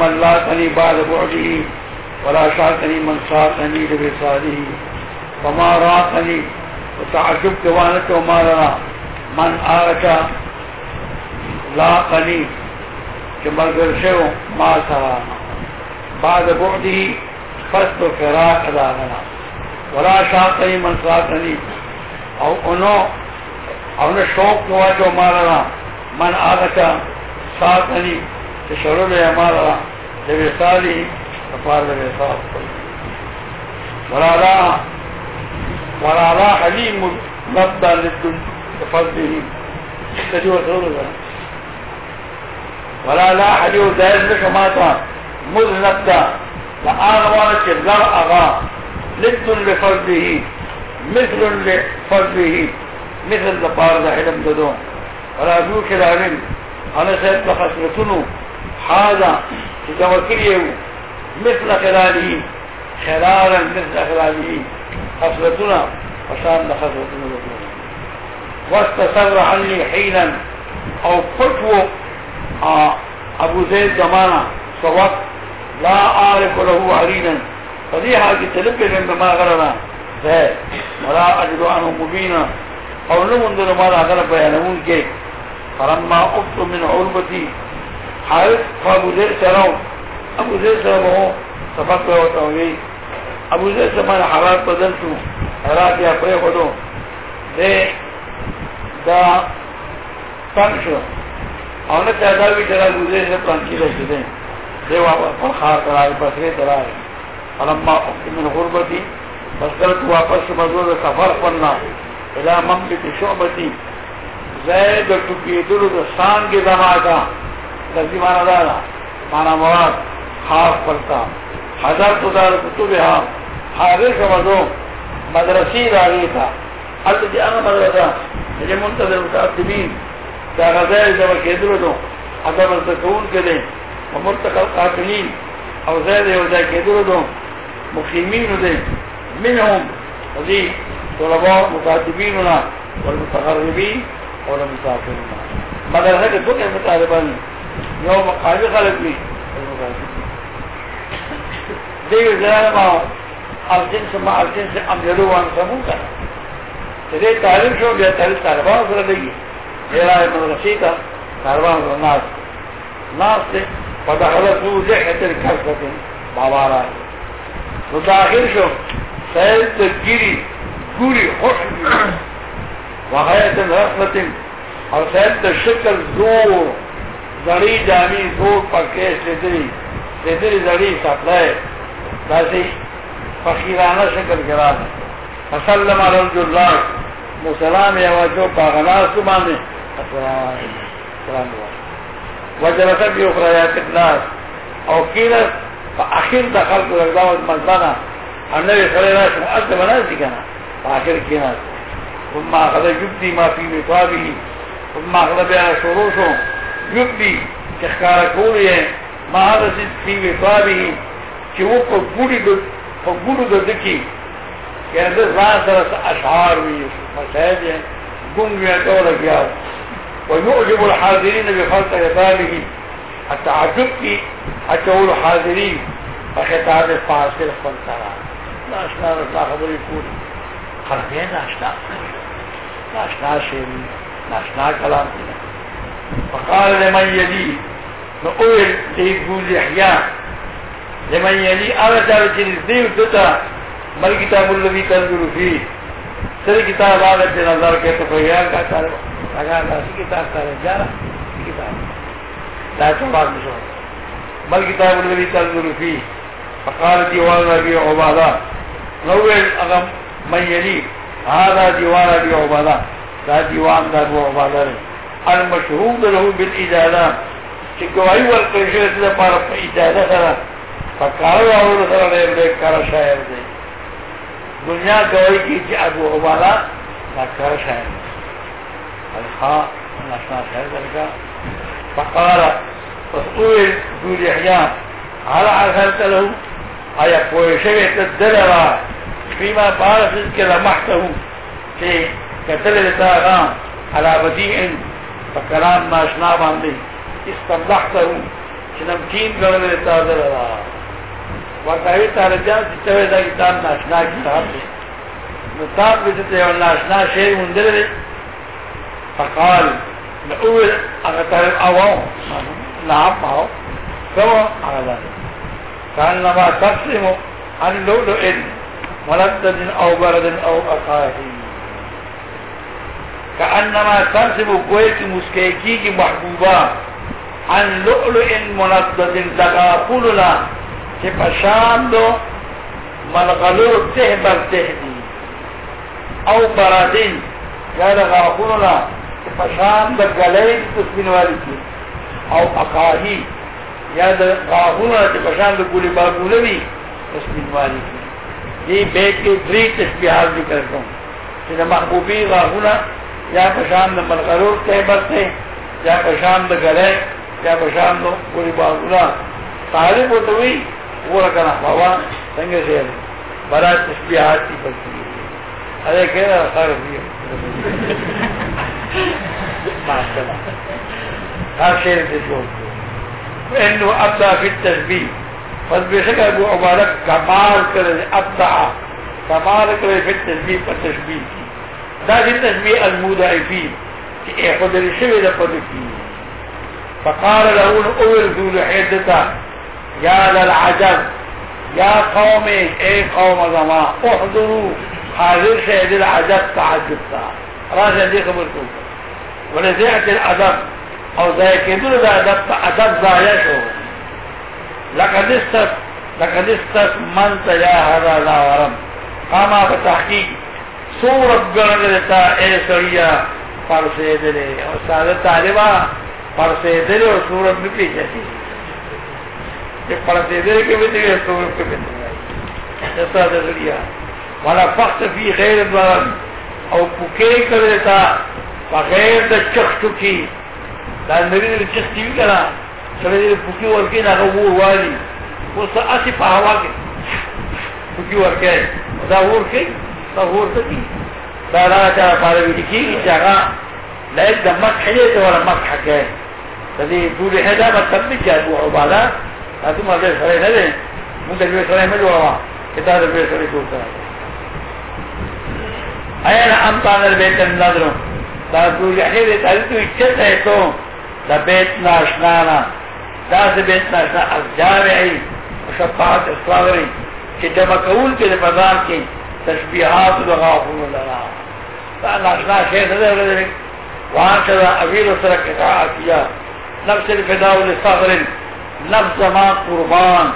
من لا تنی بعد بعدی ولا شاتنی من ساتنی لبی سادی فما راتنی وتعجب کوانت وما لنا من آرچا لا تنی کہ مرگر شو ما سرانا بعد بعدی فست و فراق دارنا ولا شاتنی من ساتنی او انو او نے شوق کوانت وما لنا من آرچا ساتنی شروع میں ہمارا لوصاله فقال الوصال ورعلا ورعلا حليم مبدا للدنيا بفضله تجوى سرورة ورعلا حليم دائز لك ماتا مذ نبدا لآن وانا كذر أغا لد لفضله مثل لفضله مثل لپار دا علم ددو ورعبوك العلم انا سيد لخسرتنو حاذا دوکری ہے مثل خلالی خلالا مثل خلالی خسرتنا وشان لخسرتنا لکنا واستصر عنی حینا او قطو ابو زید زمانا سوات لا آرف له حرینا فضیحا کی تلبی لن بما غرنا فہے ولا اجدو عنہ مبینا او نمندر مالا غرب بیانون کے فرما افتو من عربتی حالت ابو زید سے رہوں ابو زید سے رہوں سفر پہ ہوتا ہوں گئی ابو زید سے میں حالات بدل سوں حالات یا پڑے بدو دے دا پنچ اور نہ چاہتا بھی چلا ابو زید سے پنچی لے چلے دے واپس پنکھا کرا رہے بسرے کرا رہے علما من غربتی بس کر تو واپس مزدور سفر پڑنا الى مملک شعبتی زید ٹکی دل سانگ دماغا ترجیح مانا دارا مانا مواد خاص پڑتا ہزار تو دار کتب ہاں حاضر کا مزو مدرسی راگی تھا حد جی انا مدرسہ یہ یعنی منتظر متعدمین کہ غزائی جب کیدر دوں حضر مزدکون کے دیں ومرتقل قاتلین او زید ہو جائے کیدر دوں مقیمین دیں منہم حضی طلباء متعدمین والمتغربین والمتعدمین مدرسہ کے دکھیں متعدمین یو مقامی خلق بھی دیگر زیادہ ما آل جن سے ما آل جن سے امیلو وان سمون کرنا تیرے تعلیم شو بیا تحلیل تاربان سر لگی جیرائی من رسی تا تاربان سر ناس ناس تے پتا غلط نو جے حتر کر سکن بابا رائے تو داخل شو سیل تکیری گوری خوش بھی وغیت رحمت اور سیل تشکر زور زری جامی زور پکې ستري ستري زری ساتل دازي فخیرانه شکل ګرځي صلیم علی رسول الله مسالم یا وجو پاغناس باندې سلام وجلس فی اخریات الناس او کینا فا اخیر دخل کو لگداو از مزبانا او نوی صلی اللہ شما از دبنا از دیکنا فا اخیر کینا اما اخذ جبتی ما فی مطابی اما اخذ بیانا شروع شو جن دی چه خارکولی هن ما هده سید فی وفابی هن چه او پا گوڑی دو پا گوڑو دو دکی که انده زان سرس اشعار وی مسائد هن گنگ وی اتولا گیا و یعجب الحاضرین بفرط وفابی هن اتا عجب کی اچول حاضرین پا خطاب فاصل فانتارا ناشنا رسلا خبری پوری خرمین ناشنا ناشنا شیرین ناشنا کلام دینا فقال لمن يلي نقول تيبون لحياء لمن يلي أرد الجنزين دوتا مل كتاب اللذي تنظر فيه سر كتاب آغا جنظر كتا فهيان كا تارب اگا ناسی کتاب تارب جارا سی کتاب تارب تارب تارب شو مل كتاب اللذي تنظر فيه فقال ديوان ربي عبادا نقول اغا من يلي هذا ديوان ربي عبادا دا ديوان دا ربي عبادا رب. المشهود له بالإدالة چې ګواہی ورکړي چې د پاره په ادانه سره فقار او شاعر دي دنیا ګواہی کی چې ابو عبالا دا کار شاعر الخا ناشنا شاعر دلګه فقال فطول دول احيان هل عرفت له ایا پوه شوی ته فيما بارس كلامحته في کتل لتا على بديع په کلام ناشنا باندې استملحته چې نمکین ګڼل تا دره را ورته یې ترجمه دا کتاب ناشنا کتاب دی نو تاب ناشنا شی مونږ لري فقال الاول اغتر تر اواو لا پاو سو هغه كان ما تقسم عن لؤلؤ ملدد او برد او اقاهي کوئی کی کی مسکیکی محبوبہ ان لؤلؤ تغافل لا لا لا کہ کہ کہ پشان پشان پشان دو دو دو او او برادین گلے تسبین تسبین والی والی کی کی اقاہی یا گولی یہ بیت کے دری تشبیحات کرتا ہوں کہ محبوبی محبوبہ یا پشان ملغرور تیبر تھے یا پشان گرے یا پشان پوری بازار طالب ہوئی وہ رکھنا بابا سنگے سے بڑا چسپی ہاتھ کی بچی ارے کہہ رہا ہر شیر سے جو اینو ابدا فی التسبیح پس بے شک ابو عبارک کمال کرے ابدا کمال کرے فی التسبیح پر تشبیح کی دا دې تسمیه المدعفين چې إيه، خدای شوی د پد فقال له اول ذو الحدته يا للعجب يا قوم اي قوم زما احضروا حاضر شهد العجب تعجبتا راجع دي دې خبر ونزعت الادب او ځای کېدل د ادب ته ادب ضایع شو لقد است لقد است من يا لا ورم قام بتحقيق صورت گرنگلتا اے سریا پرسیدلے او سادہ طالبہ پرسیدلے اور صورت میں پیجتی کہ پرسیدلے کے بیتے گئے صورت کے بیتے گئے جسا دسریا والا فخت فی غیر برن او پکے کرتا بغیر د چخ چکی دا نری د چخ چکی کرا سره دې پوکی ورکې نه غوور والی اوس اسی په هوا کې پوکی ورکې دا ورکې طهور تدي دا دا چا پاره وی کی چاغا لیک د مکه ته ولا مکه کې د دې ټول هدا په تبې چا ابو عباده تاسو ما دې سره نه دي موږ دې سره نه جوړوا کته دې سره جوړ تا ایا ام پان البیت النظر دا ټول هدا ته تاسو چې ته ته د بیت ناشنا دا د بیت ناشنا الجامعي شفاعت اسلامي چې جمع کول کې په بازار کې تشبيهات وغافل لنا فأنا أشنا شيء ذلك وهكذا أبيل ترك إدعاءاتية نفس الفداء لصغر نفس ما قربان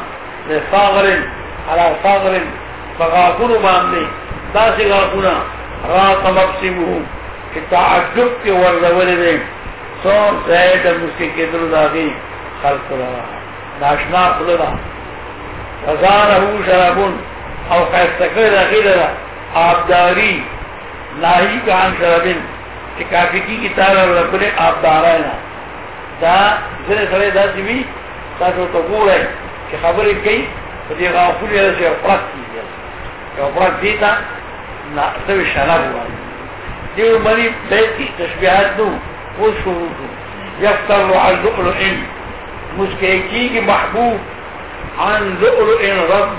لصغر على صغر فغافل باندي داسي غافلنا رات مقسمه التعجب تعجب کے سون سيد المسكي كدر درد خلق لنا ناشنا خلنا فزانه شرابون او خیسته کړی د هغې د آبداري ناهي کان شرابن چې کافي کېږي تا راوړه کړې آبدارای نه دا ځینې سړی داسې وي تاسو ته ګورئ چې خبرې کوي په دې غافل یې چې پرک کېږي یو پرک دی ته نه څه شراب وایي دیو مری بیت کی تشبیحات دو وہ شروع دو یفتر عن لؤلؤ مسکے کی محبوب عن لؤلؤ رب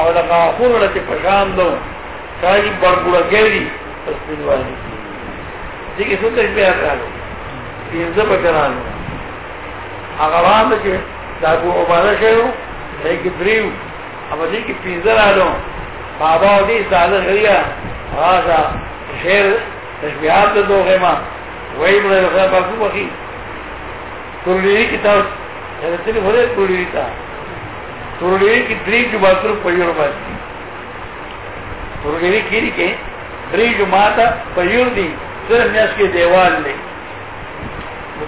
او لکه خون لته پشان دو کاری برګوړه ګری تسبیح وایي دې کې څه تشبیه راغله پینځه پکرانو هغه وانه چې دا ګو عباده شوی لیک دریو او دې کې پینځه راغلو بابا دې ساده غریا هاذا شعر تشبیحات دو غما وایي مله خبر کوي کورلی کتاب دې ته وره کورلی کتاب تورنوی کی دری جماعتون پیور باستی تورنوی کی لکے دری جماعتا پیور دی صرف نیاز کے دیوال لے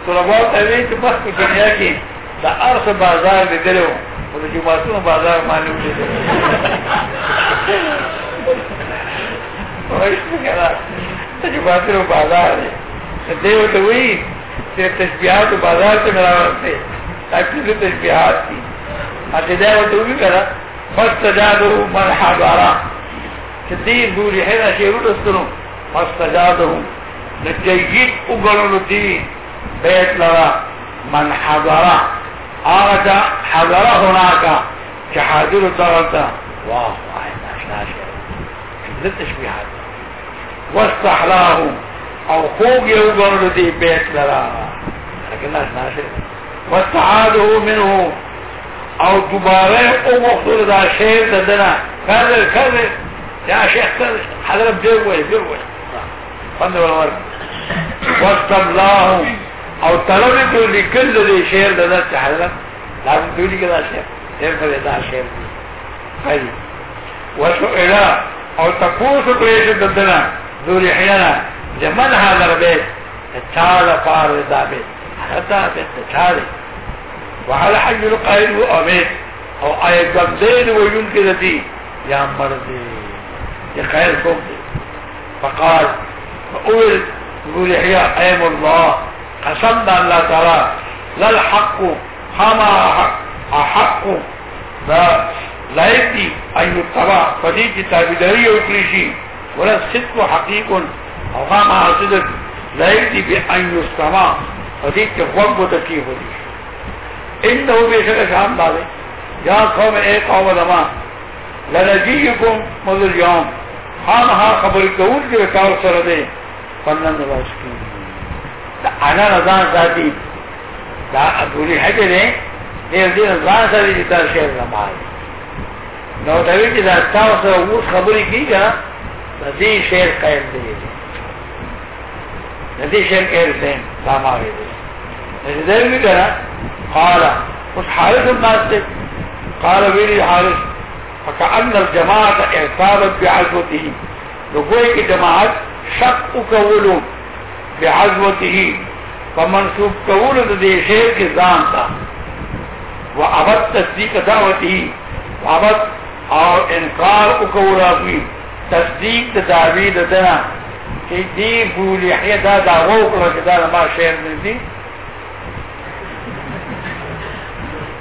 طلباو تاوی چې مخ په دنیا کې د ارس بازار دی درو او د جمعاتونو بازار مانیو دی د جمعاتونو بازار دی دیو ته وی چې تشبیحات بازار ته راوړل دي تاکي د تشبیحات دي اته وته وی کرا فاستجابوا مرحبا کدی ګوري هره شی ورستنو فاستجابوا نتجید وګړو دی بیت لرا من حضرا هغه حضرا هناکا چې حاضر درته واه واه اشنا شي للتشبيهات واستحلاه او خوب يوغر دي بيت لرا لكن اشنا شي منه او دوباره او مخدور دا شیر دا دنا کذر کذر یا شیخ کذر حضرت دیر وی دیر وی فند والورد واستبلاهم او طلبی تو لکل دی شیر دا چه حضرت لازم تولی دا شیر دیر پر دا شیر خیلی وسئلا او تقوس قریش دنا دوری حینا جمن حضر بیت چال فارد دا بیت حضرت دا بیت طيب. چالی وعلى حجم القائل هو امين او اي گمزین و دي يا مرضي يا مرد دی فقال فقول قول يحيى ایم الله قسم دا اللہ لا الحق خاما حق دا لائق دی ایو تبا فدی کی تابیداری ولا صدق حقيق او خاما صدق لا دی بان يستمع فديك فدی کی غوب ان دو بے شک شام دارے جہاں قوم اي قوم لما لنجيكم مذر اليوم خام ہاں خبر کون کے وکار سرده دے فنن نباش دا انا نظام ذاتي دا ادولی حجر ہے دیر دیر نظام ذاتی جتا شهر رمائی نو دوی چې دا تاسو سره اوس خبرې کیږه د دې شعر قائم دی د دې شعر قائم دی دا ما ویل دی دا دې ویل قال مش حارس المسجد قال مين حارث فكأن الجماعة اعتابت بعزوته لقوي الجماعات شق کولو بعزوته فمنصوب کولو د دې شعر کې ځان تا و تصدیق دعوته و ابد او انکار وکول هغه تصدیق د دعوی دنا چې دی بولی حیا دا دا وکړه چې دا ما شعر نه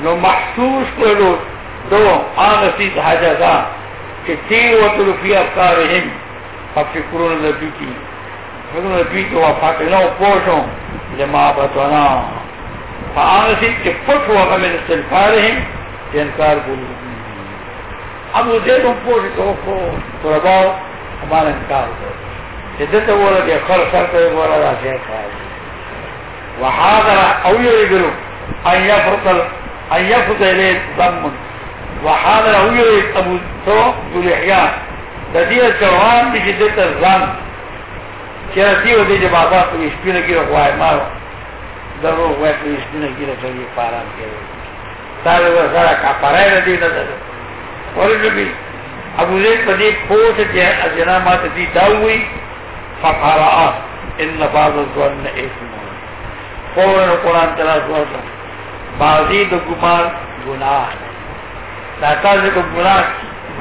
نو محسوس کلو دو آنسی دھاجہ دا کہ تیوتر فی افکارہم فکرون نبی کی فکرون نبی کی وفاق نو پوشن لما بطنا فا آنسی کہ پت ہوا غمین سلفارہم جنکار بولو اب وہ دیکھوں پوشن تو اکھو تو ہمارا انکار دو کہ دتا بولا کہ خر سر تا بولا دا شیخ خائد وحاضر اویو اگلو ان یفرطل ان يفض اليه ضم وحال له يريد ابو ثو بلحياء لديه الجوان بشدة الظن كراتي ودي جبابا في اشبينة كيرا خواه مارو ضرور خواه في اشبينة كيرا خواه فاران كيرا تالي وزارة كفارة لدي نظر ورد بي ابو زيد بدي قوشة جنامات دي دوي فقراء ان فاض الظن اسمه قولنا القرآن تلاس ورسل بازی دو گمان گناہ دا تازی کو گناہ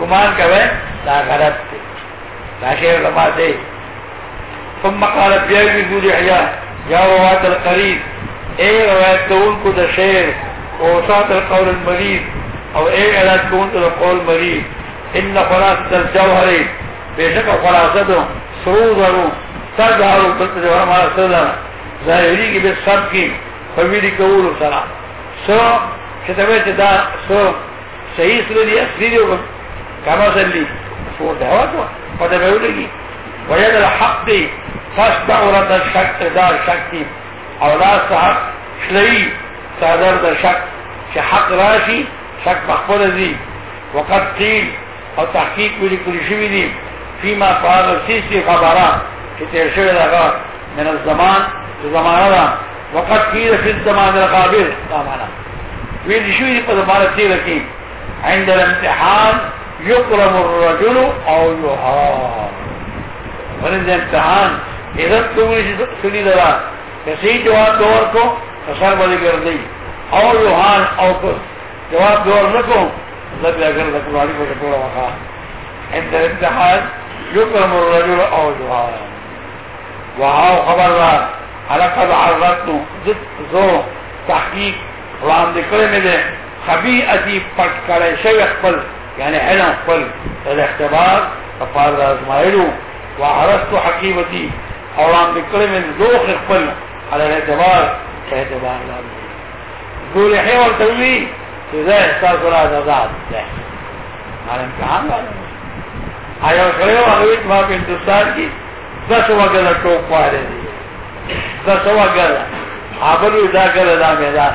گمان کوئے دا غرب تے دا شیر علماء دے ثم مقال بیعنی بودی حیاء یا روایت القریب اے روایت دون کو دا شیر او سات القول المریب او اے علاق دون تا قول مریب ان فراست تا جوہرے بے شکا فراستوں سرو ضرور سر دارو تا جوہر مارا سر دارا ظاہری کی بے سب کی فویلی قبول سلام سو شتوی چې دا سو صحیح سره دی اصلي دی وګ کما سلی فور دا وته پته به ولګي وجد الحق دی فاستع ورد الشك دا شکتی او لا صح شلی صدر دا شک چې حق راشي شک مخبر دی وقد قیل او تحقیق ویلی کلی شوی دی فیما فعل سیسی خبران چې تیر شوی دا من الزمان زمانه دا وقد كيل في الزمان الغابر دا ويد شو شوی په زمانه تیر کې عند الامتحان يكرم الرجل او يهان ورنځ الامتحان اذا تقول چې سړي درا کسي جواب دور فصار فسر باندې او يهان او کو جواب دور نکو لږ اگر د کوماري په ټوله وکا عند الامتحان يكرم الرجل او يهان وهاو خبردار لقد عرضتو ضد زو تحقیق وړاندې کړی مې ده خبيئتي پټ کړی شوی خپل یعنی علم خپل الاختبار کفار ازمایلو وعرضت حقيبتي وړاندې کړی مې خپل على الاعتبار اعتبار لاندې ګولې حیوان توي چې زه احساس را آزاد ده مال امتحان آیا سره هغه په هندستان کې داسې وګړه ټوپ واره دي دا سوا ګره عامل دا ګره دا میدان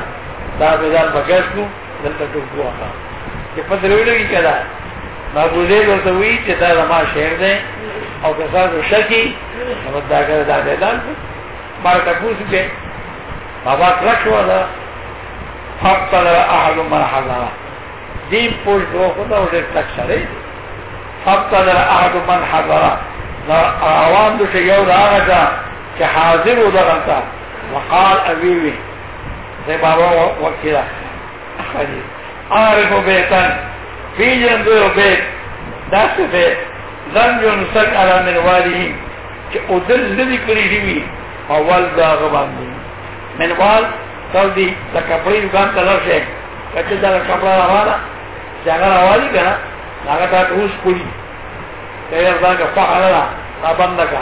دا میدان بغښتو دلته ټکو واه چې په دروړې کې کړه مابوزه ورته وی چې دا ما شعر دی او که تاسو شکی نو دا ګره دا میدان مار تاسو به بابا کرښو دا فقط احد من حضر دین پوش دو خدا او دیر تک سره فقط احد من حضر دا آوان دو شیو را آغا کہ حاضر ہو دلتا وقال ابیوی سی بابا وکیلا آرف و بیتن فی جندر و بیت دس بیت زن جو نسک علا من والی ہی کہ او دل لدی کری ہی اول دا غبان دی من وال تل دی تکپری بکان تلر سے کچھ دل کپرا رہا دا جانگر آوالی کنا لاغتا کہ اس کوئی تیر دا کہ فاہ رہا تابندہ کا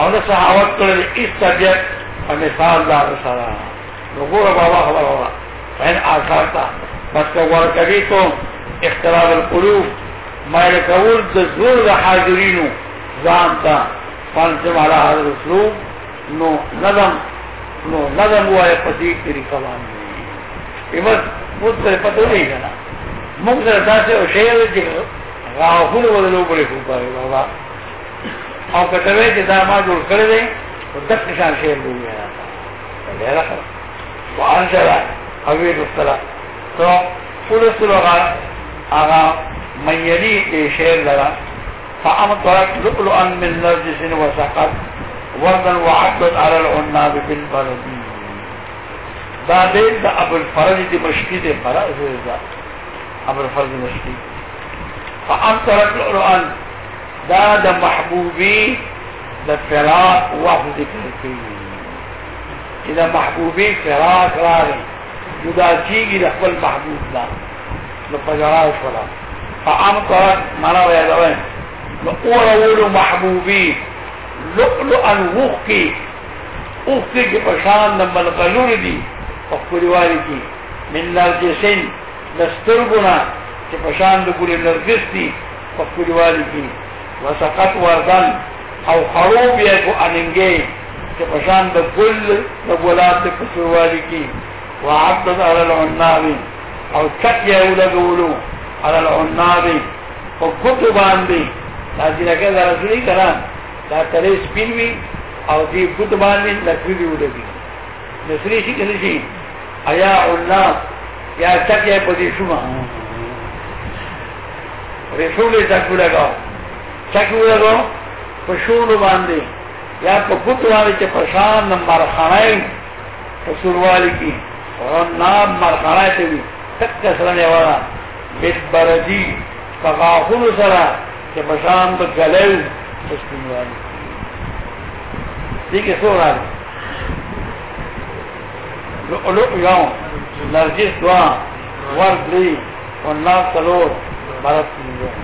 او د صحاوت کړل ایست طبیعت او مثال دا سره نو ګوره بابا خبر اورا فین آثار تا بس که ور کوي ته اختلاف القلوب مایل کول د زور د حاضرینو ځان ته فلسم علی هذا الاسلوب نو نظم نو نظم وای په دې طریقه باندې ایمس موږ ته پته نه کنا موږ دا څه شی دی راهونه ولولو په بابا او کټوي چې دا ما جوړ کړی دی او د نشان شعر دی نه ډیر ښه وان سره هغه رسلا نو ټول سره هغه مېری کې شعر لرا فام طرق لؤلؤا من نرجس وسقط وردا وعدت على العناب بالبرد دا دې د ابو الفرج د مشکی د فرع زړه ابو الفرج مشکی فام طرق لؤلؤا دا د محبوبي د فراق وحد کوي چې د محبوبي فراق راغی جدا کیږي د خپل محبوب دا نو پجراو شولا فامطرت مرا ویدوین نو اورولو محبوبی ان وخکی وخکی کی پشان د ملغلور دی په خپلوالي کی من نرجسین د سترګونه چې پشان د ګوري نرجس دی په خپلوالي کی وسقط وردن او خروب یکو اننگی چه پشان دا گل دا گلات پسروالی کی وعدد علی العنابی او چک یو لگولو علی العنابی او گتو باندی دا زیرکه دا رسولی کران دا تلی سپین وی او دی گتو باندی لکوی بیو لگی نسلی شی کنی شی ایا علاب یا چک یو پدی شما رسولی تکو لگاو ټکو ورو په شونو یا په ګوت باندې چې پرشان نمبر خړای په سوروالی کې او نام تک سره نه بیت بردی فغاخون سره چې پرشان په ګلل په سوروالی دي کې لؤلؤ یوم نرجس دعا ورد لی والناس تلور برد تنجون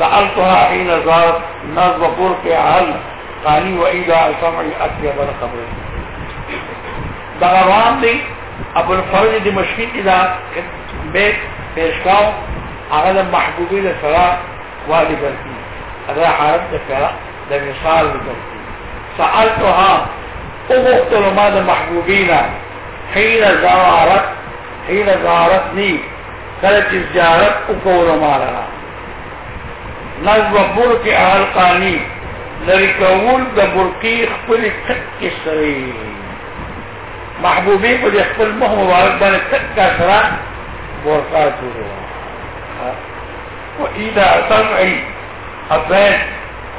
سألتها حين زارت الناس بقول في أهل قالي وإذا سمعي أطيب الخبر دغروان دي ابو الفرج دی مشکین دی دا أغلى محبوبي لفراء والي بلتين أغلى حارب اغلا حارت دفرا دمیصال برکی سألتها اغفتل ما دا محبوبینا حين زارت حين زارتني کلچ زیارت اکول مارا نظم برق احلقانی لري کول د برقي خپل تک سره محبوبي په خپل مه مبارک باندې تک سره ورقا جوړه او اذا سمعي ابد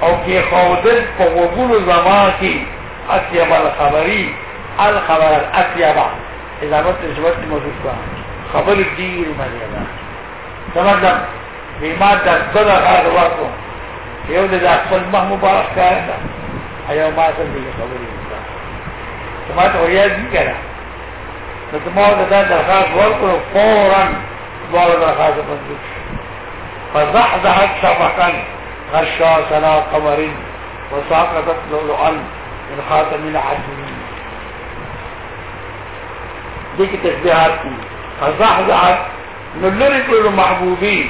او کې خودل په وګولو زمان کې اطيب الخبري الخبر الاطيب اذا رحت جوات موجود خبر الدين مريم تمام بما د هذا غار ورکو یو د مه مبارک کار دا ایو أيوة، ما څه دې خبرې ما ته دي کرا نو ته ما دا د فورا دوار درخاص غار فزحزحت شفقا غشا سنا قمر وساقطت لؤلؤا من خاتم العجمين ديك تشبيهات فزحزحت نلرق المحبوبين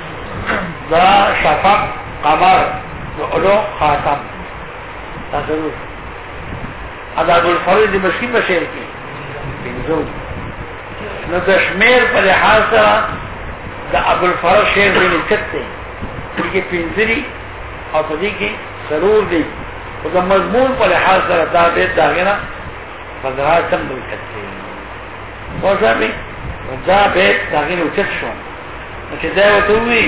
دا شفق قمر د اولو خاتم دا ضرور عدد الفرد د مشکی مشیر کی بنزو نو د شمیر په لحاظ سره د ابو الفرد شیر دی نکته کې پنځري او په دې کې ضرور دی او د مضمون په لحاظ سره دا به دا غنا پندرا کم دی کته وځه به دا به دا غنو چت شو چې دا وته وی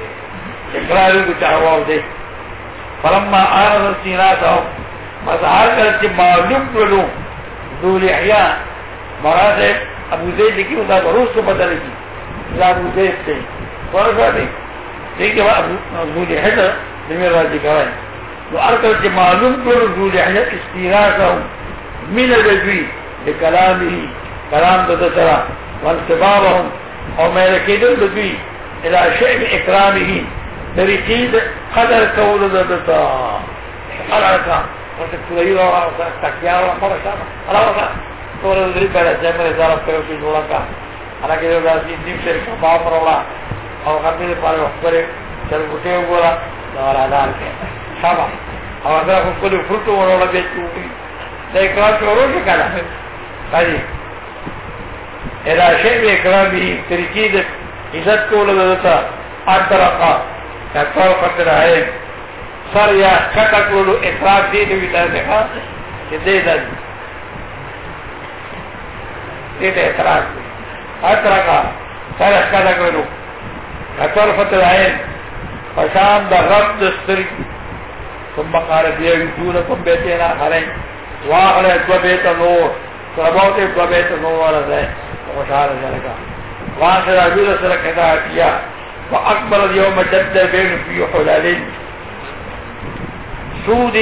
اقرار کو چاہوا دے چار ساتا مظہر طرح چی معلوم مراد ابو زید بروس کو بدل کی ابو زید سے دے دمیر تو ارکر چی معلوم دو من الوجوی کلام دسرا میرے دوی الى پہ لوگ طریقې قدر کولو د دتا حرکا ورته کوي او تکیا او خبره علاوه تور لري زار په یو کې جوړا کا هغه یو غاسي دیم کا باور ولا او هغه دې په اړه چل ګټه وګورا دا راځان کې شابه او هغه خو کله فرټو ورولا به چوکي دا کار شروع وکړه راځي ادا شی به طریقې د عزت کولو د دتا اطرقه کتل پتر ہے سر یا چھتا کلو اقراب دی دیوی دا سکا کہ دے دا دی دے دے اقراب دی اترا کا سر یا چھتا کلو کتل پتر ہے پشان دا رب دستری کم بکار دیوی جون کم بیتے نا کھرین واقل دو بیتا نور سرباوت دو بیتا نور والا دے وہ شاہر جلکا وہاں سے رجوع سرکتا ہے کیا وأكبر اليوم بين في حلال سود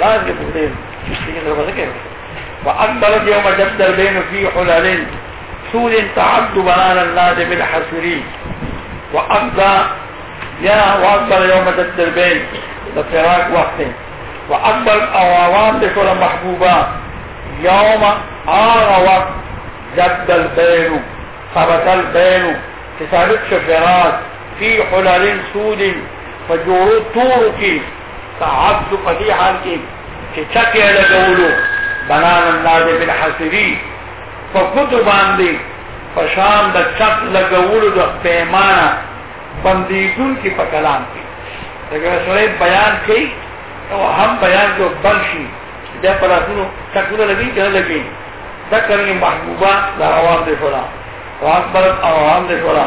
لا يقولين إيه. فأكبر اليوم بين في حلال سود تعد بنان النادم بالحسري وأبدى يا وأكبر يوم بين لفراق وقت وأكبر أوامات كل محبوبة يوم آغ وقت جد البين خبث البين تسابق شفرات فی حلال سود فجورو تورو کی تعبد پدی حال کی چې چکه لګولو بنان انداز بالحسبی فقط باندې فشان د چک لګولو د پیمانه بندیدون کی په کلام کې دغه سره بیان کړي او هم بیان جو بنشي دا په لاسونو چکونه لګي نه لګي دا کرنی محبوبہ دا روان دي فلا واکبرت او هم دي فلا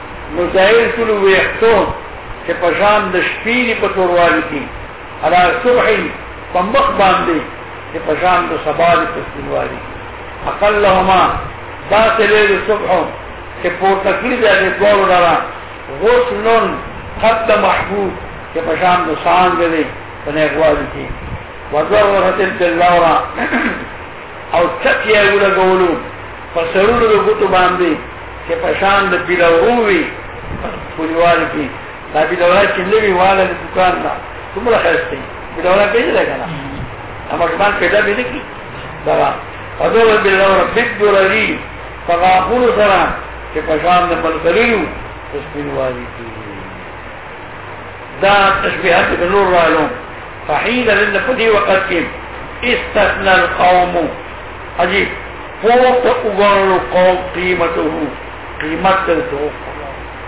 مزایل کلو ویختو چې پشان د شپې دی په توروالي کې ادا صبح په مخ باندې چې پشان د سبا دی په توروالي اقلهما باطل د صبح چې پور تکلیف دې دوړو دارا غسلن حد محبوب چې پشان د سان دی په نه غوالي کې وذرت الدلورا او چکیه ولګولو فسرونو د غوتو باندې چې پشان د پیلوروي کولیوال کې دا به دا چې نوی والا دکان نه کومه خسته به دا به نه لګا نه اما ځان پیدا به نه کی دا اذو بالله ربک درری فغافور سره چې پښان نه بل کړیو تسبیحوالي کی دا تشبيهات بنور رالوم فحيل لن فدي وقت كيف استثنى القوم عجيب فوق أغر القوم قيمته قيمة الزوق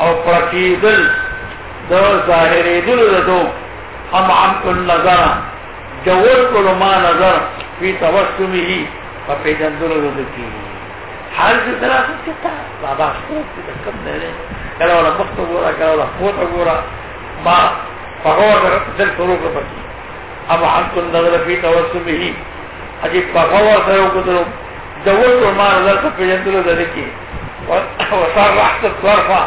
او پرکیدل دو ظاہری دل دو ام عمق النظر جوور کلو ما نظر فی توسمی ہی فپی جندل دو دکی حال دی ثلاثة کتا بابا خوب دیتا کم دیلے کلولا مخت گورا کلولا خوت گورا ما فغور دل سروک بکی ام عمق النظر فی توسمی ہی عجیب فغور سروک دلو جوور کلو ما نظر فپی جندل دو دکی صار رحت الطرفہ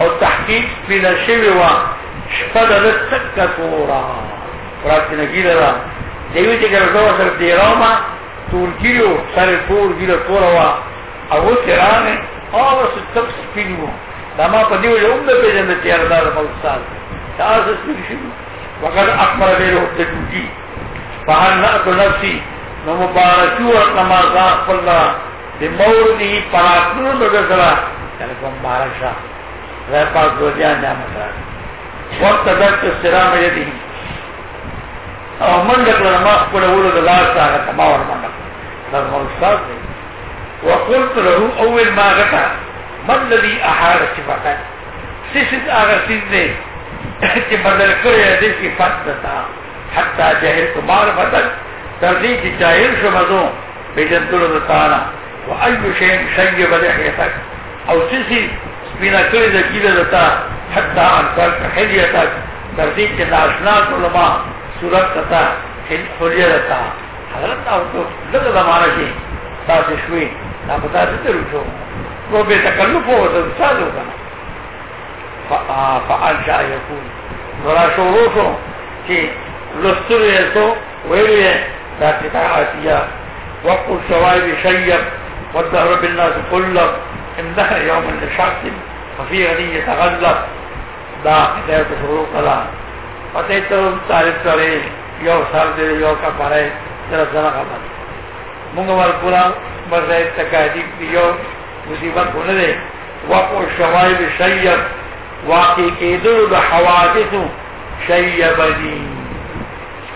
او تحقیق پیدا شوی و شپد د څکه تورا راتنګی لرا دیو چې ګرځاو سره دی راما تورګیو سره تورګیو تورا وا او ترانه او څه تپ سپینو دا ما په دیو یو د پیژند چې اردار ملصال تاسو سپین شي وقد اکبر به له تدوجی فهل نأت نفسي نو مبارکی ورد نمازان قلنا بمورده پراتنون نگذرا کلکم بارشا غیر پاک دوزیان نعمت را وقت دکت استرام یدی او منډک له ما خپل ولو د لاس هغه تما ور منډک دا مول استاد دی وقلت له اول ما غتا ما الذي احار صفاتك سیسد هغه سیس دی چې بدل کړی دې صفات دتا حتا جهل کمار بدل تر دې چې جاهل شو مزو بجنتلو دتا نه واي شيء شيء بدحيتك او سیسی بنا کړی د کیده لتا حتا ان پر حلیه تا تر دې چې د ناشنا علماء صورت تا هل حلیه لتا حضرت او تو لږ زمانه کې تاسو شوي دا پتا دې درو نو به تکلف او تسالو کا فا فا ان جاء يكون ورا شو شو چې لستر یې تو ویلې دا کتاب اتیا وقت شوای بشیب والدهر بالناس ان انتهى يوم الشاكل ففي غني يتغلب دا حدايو تفرو قلا فتيتو تاريب تاري يو سار دي يو كفاري ترى سنة خبر مونغو والقرى مرزايد تكاديب دي يو مصيبت بنده وقو الشوائب شيب واقعي كيدر بحوادث شيب دي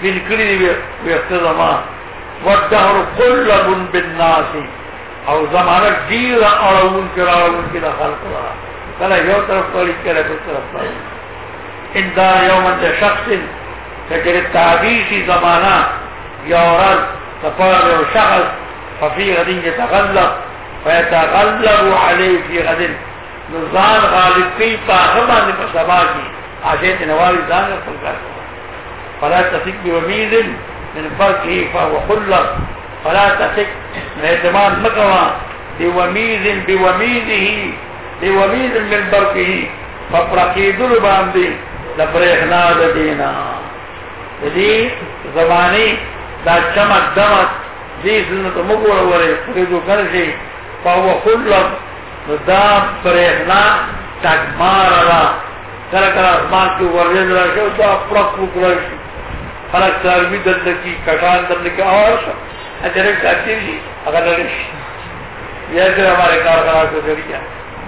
من كل دي بيختزما والدهر قلب بالناس او زمانك دير اراؤون كراؤون كلا خلق الله کله یو طرف تولید کله بل طرف تولید ان دا یوم شخص کجر تعبیشی زمانہ یا ورز تفار یو شخص ففی غدین یتغلب فیتغلب علی فی غدین نظام غالب کی پاغبان پسبا کی آجیت نوالی زان رسول کر فلا تفک بومیز من فرقه فهو خلق فلا تفک اعتماد مکوا بومیز بومیزه دی ومیز من برکی فپرقیدل باندی لپریخنا ددینا دی زمانی دا چمک دمک دی سنت مگوڑ ورے فریدو کنشی فاو خلق دا پریخنا تک مارا را کرکر آسمان کی ورزن راشو دا پرق مکرشو خلق تاروی دلکی کٹان دلکی آرشا اجرک تاکیر جی اگر نرشی یہ اگر ہمارے کارکنات کو ذریعہ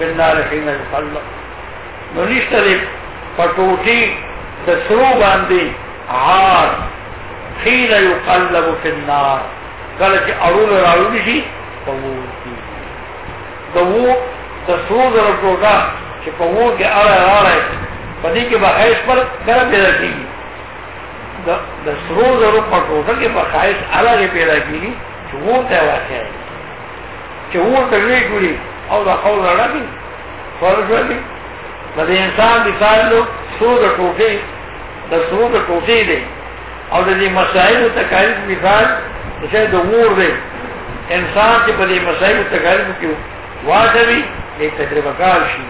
بن نار حين يصلى نو نشته دې پټوټي د سرو باندې عار حين يقلب في النار کله چې اړول راوړل شي په وو کې د وو د سرو زره ټوټه چې په وو کې اړه راړې په دې کې بحث پر ګرم پیدا کیږي د سرو زرو په ټوټه کې په خایس اړه پیدا کیږي چې وو ته واقع چې وو ته وی ګوري او دا قول دی دي را دی نو د انسان دی سو دا توفی دا سو دا توفی دی او د دې مسائل تکاریف مثال چې دا مور دی انسان چې پا دی مسائل و تکالیف کې واځوي دې تجربه کار سلیل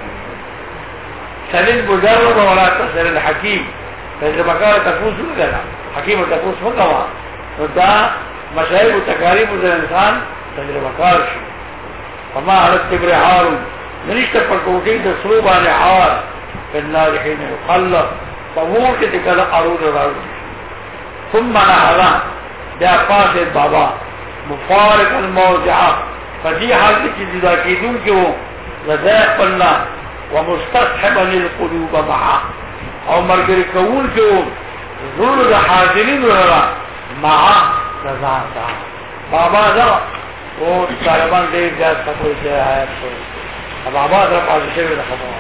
سلم بجرب ولا تسل الحكيم تجربه کار تفوز نه کړه حکیم تفوز وکوا دا مسائل تکالیف د انسان تجربه کار شي فما عرضت برحار منشت پرکوٹی دسرو بان حار فالنا رحین یقلق فمور کے دکل عرود رارو ثم نحرا بیا پاس بابا مفارق الموضعہ فدی حالت کی جدا کی دون کے وہ پلنا ومستصحبا للقلوب معا او مرگر کون کے وہ ضرور حاضرین رارا معا لذاتا بابا ذرا او طالبان ډېر زیات تکلیف دی آیات شو اب آباد را پاتې شوی د خبره